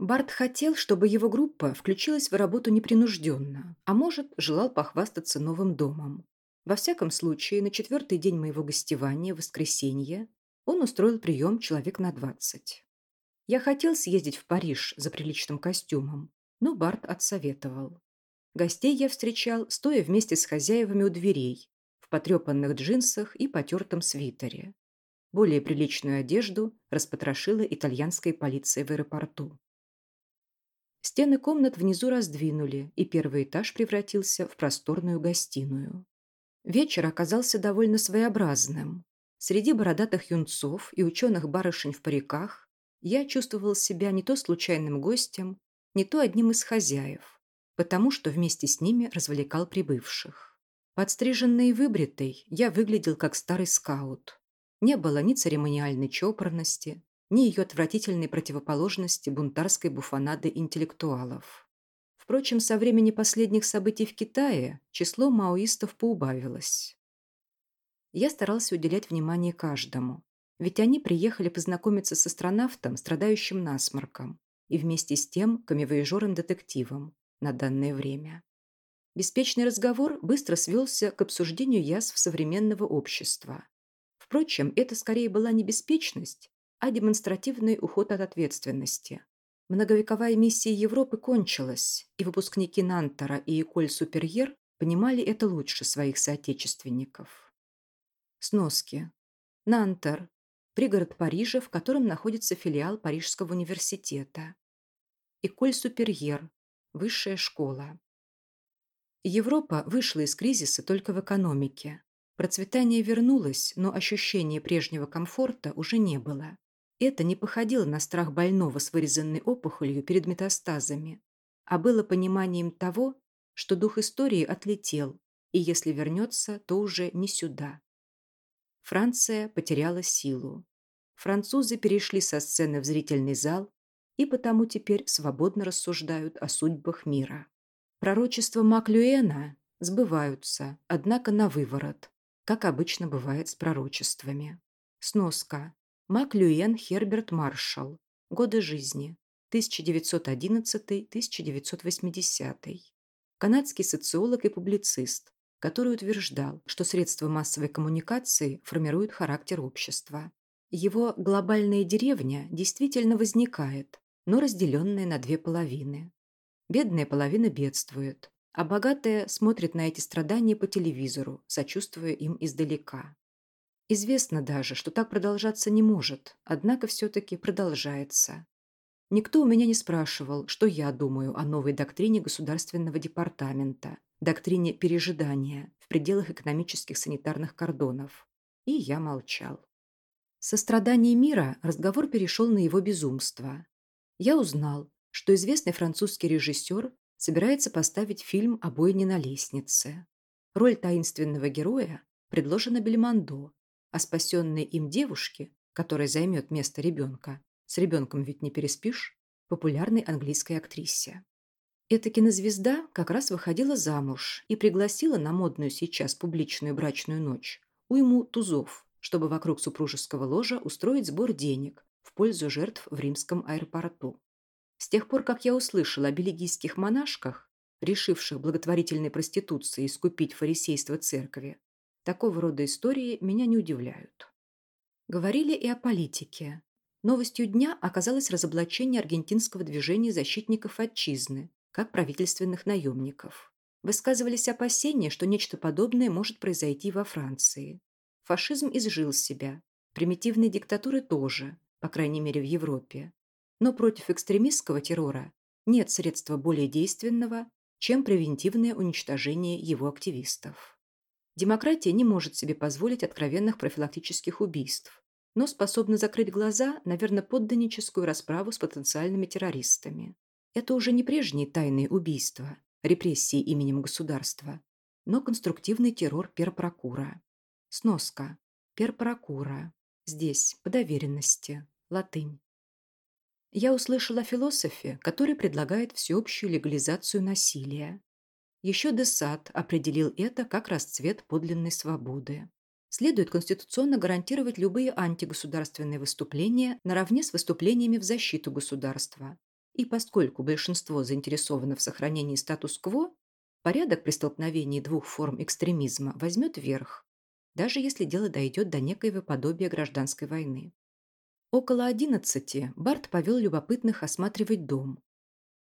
Барт хотел, чтобы его группа включилась в работу непринужденно, а может, желал похвастаться новым домом. Во всяком случае, на четвертый день моего гостевания, воскресенье, он устроил прием человек на двадцать. Я хотел съездить в Париж за приличным костюмом, но Барт отсоветовал. Гостей я встречал, стоя вместе с хозяевами у дверей, в потрепанных джинсах и потертом свитере. Более приличную одежду распотрошила итальянская полиция в аэропорту. Стены комнат внизу раздвинули, и первый этаж превратился в просторную гостиную. Вечер оказался довольно своеобразным. Среди бородатых юнцов и ученых-барышень в париках я чувствовал себя не то случайным гостем, не то одним из хозяев, потому что вместе с ними развлекал прибывших. Подстриженный и выбритый, я выглядел как старый скаут. Не было ни церемониальной чопорности, ни ее отвратительной противоположности бунтарской буфонады интеллектуалов. Впрочем, со времени последних событий в Китае число маоистов поубавилось. Я старался уделять внимание каждому, ведь они приехали познакомиться с астронавтом, страдающим насморком, и вместе с тем камевоежором-детективом на данное время. Беспечный разговор быстро свелся к обсуждению язв современного общества. Впрочем, это скорее была не беспечность, а демонстративный уход от ответственности. Многовековая миссия Европы кончилась, и выпускники Нантора и Эколь Суперьер понимали это лучше своих соотечественников. Сноски. Нантор – пригород Парижа, в котором находится филиал Парижского университета. Эколь Суперьер – высшая школа. Европа вышла из кризиса только в экономике. Процветание вернулось, но ощущения прежнего комфорта уже не было. Это не походило на страх больного с вырезанной опухолью перед метастазами, а было пониманием того, что дух истории отлетел, и если вернется, то уже не сюда. Франция потеряла силу. Французы перешли со сцены в зрительный зал и потому теперь свободно рассуждают о судьбах мира. Пророчества Маклюэна сбываются, однако на выворот, как обычно бывает с пророчествами. Сноска. Маклюен Херберт Маршалл. Годы жизни. 1911-1980. Канадский социолог и публицист, который утверждал, что средства массовой коммуникации формируют характер общества. Его глобальная деревня действительно возникает, но разделенная на две половины. Бедная половина бедствует, а богатая смотрит на эти страдания по телевизору, сочувствуя им издалека. Известно даже, что так продолжаться не может, однако все-таки продолжается. Никто у меня не спрашивал, что я думаю о новой доктрине Государственного департамента, доктрине пережидания в пределах экономических санитарных кордонов. И я молчал. Со страданий мира разговор перешел на его безумство. Я узнал, что известный французский режиссер собирается поставить фильм о бойне на лестнице. Роль таинственного героя предложена Бельмондо, а спасенной им девушке, которая займет место ребенка, с ребенком ведь не переспишь, популярной английской актрисе. Эта кинозвезда как раз выходила замуж и пригласила на модную сейчас публичную брачную ночь уйму тузов, чтобы вокруг супружеского ложа устроить сбор денег в пользу жертв в римском аэропорту. С тех пор, как я услышала о белигийских монашках, решивших благотворительной проституцией искупить фарисейство церкви, Такого рода истории меня не удивляют. Говорили и о политике. Новостью дня оказалось разоблачение аргентинского движения защитников отчизны, как правительственных наемников. Высказывались опасения, что нечто подобное может произойти во Франции. Фашизм изжил себя. Примитивные диктатуры тоже, по крайней мере в Европе. Но против экстремистского террора нет средства более действенного, чем превентивное уничтожение его активистов. Демократия не может себе позволить откровенных профилактических убийств, но способна закрыть глаза на верноподданническую расправу с потенциальными террористами. Это уже не прежние тайные убийства, репрессии именем государства, но конструктивный террор перпрокура. Сноска. Перпрокура. Здесь, по доверенности. Латынь. Я услышала о философе, который предлагает всеобщую легализацию насилия. Еще Десад определил это как расцвет подлинной свободы. Следует конституционно гарантировать любые антигосударственные выступления наравне с выступлениями в защиту государства И поскольку большинство заинтересовано в сохранении статус-кво, порядок при столкновении двух форм экстремизма возьмет верх, даже если дело дойдет до некоего подобия гражданской войны. Около одиннадцати Барт повел любопытных осматривать дом.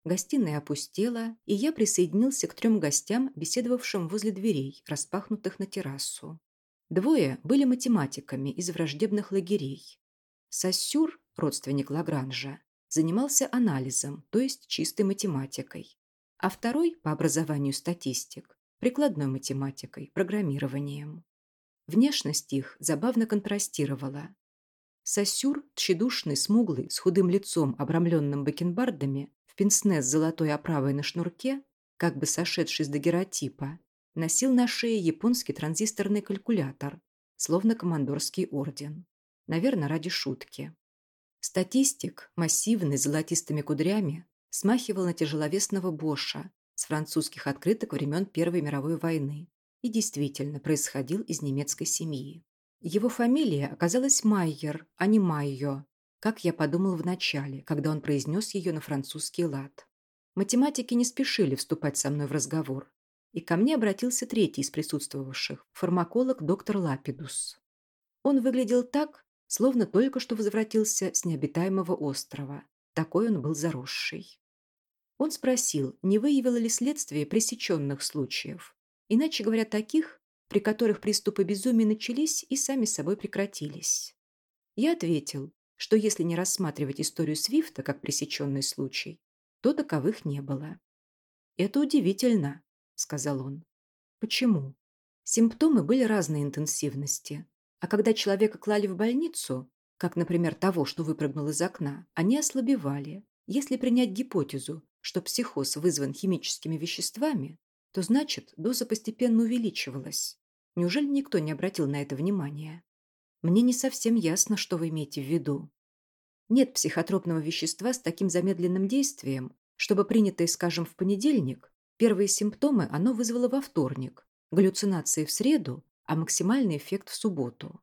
Гостиная опустела, и я присоединился к трем гостям, беседовавшим возле дверей, распахнутых на террасу. Двое были математиками из враждебных лагерей. Сассюр, родственник Лагранжа, занимался анализом, то есть чистой математикой, а второй, по образованию статистик, прикладной математикой, программированием. Внешность их забавно контрастировала. Сосюр, тщедушный, смуглый, с худым лицом, обрамленным бакенбардами, пенсне с золотой оправой на шнурке, как бы сошедший с дагеротипа, носил на шее японский транзисторный калькулятор, словно командорский орден. Наверное, ради шутки. Статистик, массивный, золотистыми кудрями, смахивал на тяжеловесного Боша с французских открыток времен Первой мировой войны и действительно происходил из немецкой семьи. Его фамилия оказалась Майер, а не Майо, как я подумал вначале, когда он произнес ее на французский лад. Математики не спешили вступать со мной в разговор, и ко мне обратился третий из присутствовавших, фармаколог доктор Лапидус. Он выглядел так, словно только что возвратился с необитаемого острова. Такой он был заросший. Он спросил, не выявило ли следствие пресеченных случаев, Иначе говоря, таких, при которых приступы безумия начались и сами собой прекратились. Я ответил, что если не рассматривать историю Свифта как пресеченный случай, то таковых не было. «Это удивительно», — сказал он. «Почему?» Симптомы были разной интенсивности, а когда человека клали в больницу, как, например, того, что выпрыгнул из окна, они ослабевали. Если принять гипотезу, что психоз вызван химическими веществами, то значит, доза постепенно увеличивалась. Неужели никто не обратил на это внимания? Мне не совсем ясно, что вы имеете в виду. Нет психотропного вещества с таким замедленным действием, чтобы принятые, скажем, в понедельник, первые симптомы оно вызвало во вторник, галлюцинации в среду, а максимальный эффект в субботу.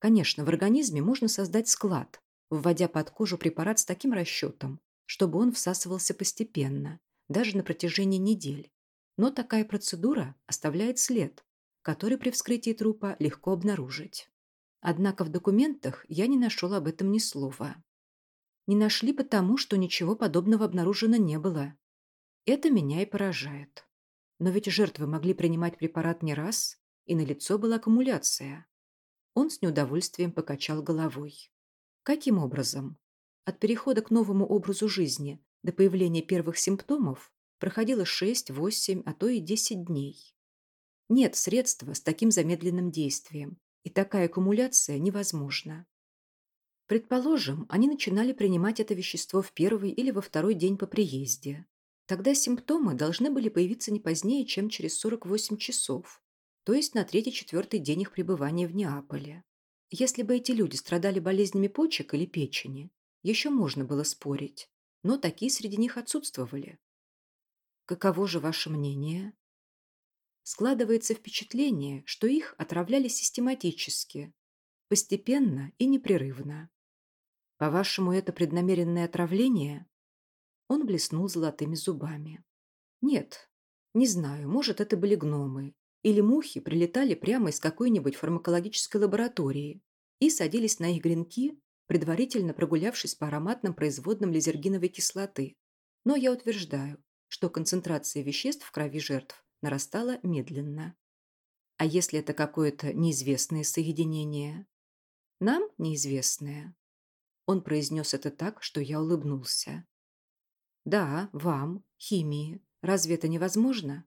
Конечно, в организме можно создать склад, вводя под кожу препарат с таким расчетом, чтобы он всасывался постепенно, даже на протяжении недель, но такая процедура оставляет след, который при вскрытии трупа легко обнаружить. Однако в документах я не нашел об этом ни слова. Не нашли потому, что ничего подобного обнаружено не было. Это меня и поражает. Но ведь жертвы могли принимать препарат не раз, и на лицо была аккумуляция. Он с неудовольствием покачал головой. Каким образом? От перехода к новому образу жизни до появления первых симптомов проходило 6, 8, а то и 10 дней. Нет средства с таким замедленным действием, и такая аккумуляция невозможна. Предположим, они начинали принимать это вещество в первый или во второй день по приезде. Тогда симптомы должны были появиться не позднее, чем через 48 часов, то есть на третий-четвертый день их пребывания в Неаполе. Если бы эти люди страдали болезнями почек или печени, еще можно было спорить, но такие среди них отсутствовали. Каково же ваше мнение? Складывается впечатление, что их отравляли систематически, постепенно и непрерывно. По-вашему, это преднамеренное отравление? Он блеснул золотыми зубами. Нет, не знаю, может, это были гномы. Или мухи прилетали прямо из какой-нибудь фармакологической лаборатории и садились на их гренки, предварительно прогулявшись по ароматным производным лизергиновой кислоты. Но я утверждаю, что концентрация веществ в крови жертв нарастала медленно. А если это какое-то неизвестное соединение? Нам неизвестное. Он произнес это так, что я улыбнулся. Да, вам, химии. Разве это невозможно?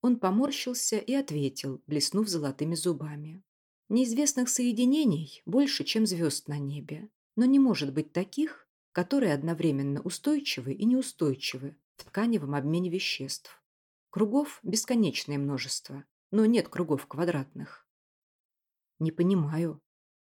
Он поморщился и ответил, блеснув золотыми зубами. Неизвестных соединений больше, чем звезд на небе, но не может быть таких, которые одновременно устойчивы и неустойчивы в тканевом обмене веществ. Кругов бесконечное множество, но нет кругов квадратных. Не понимаю.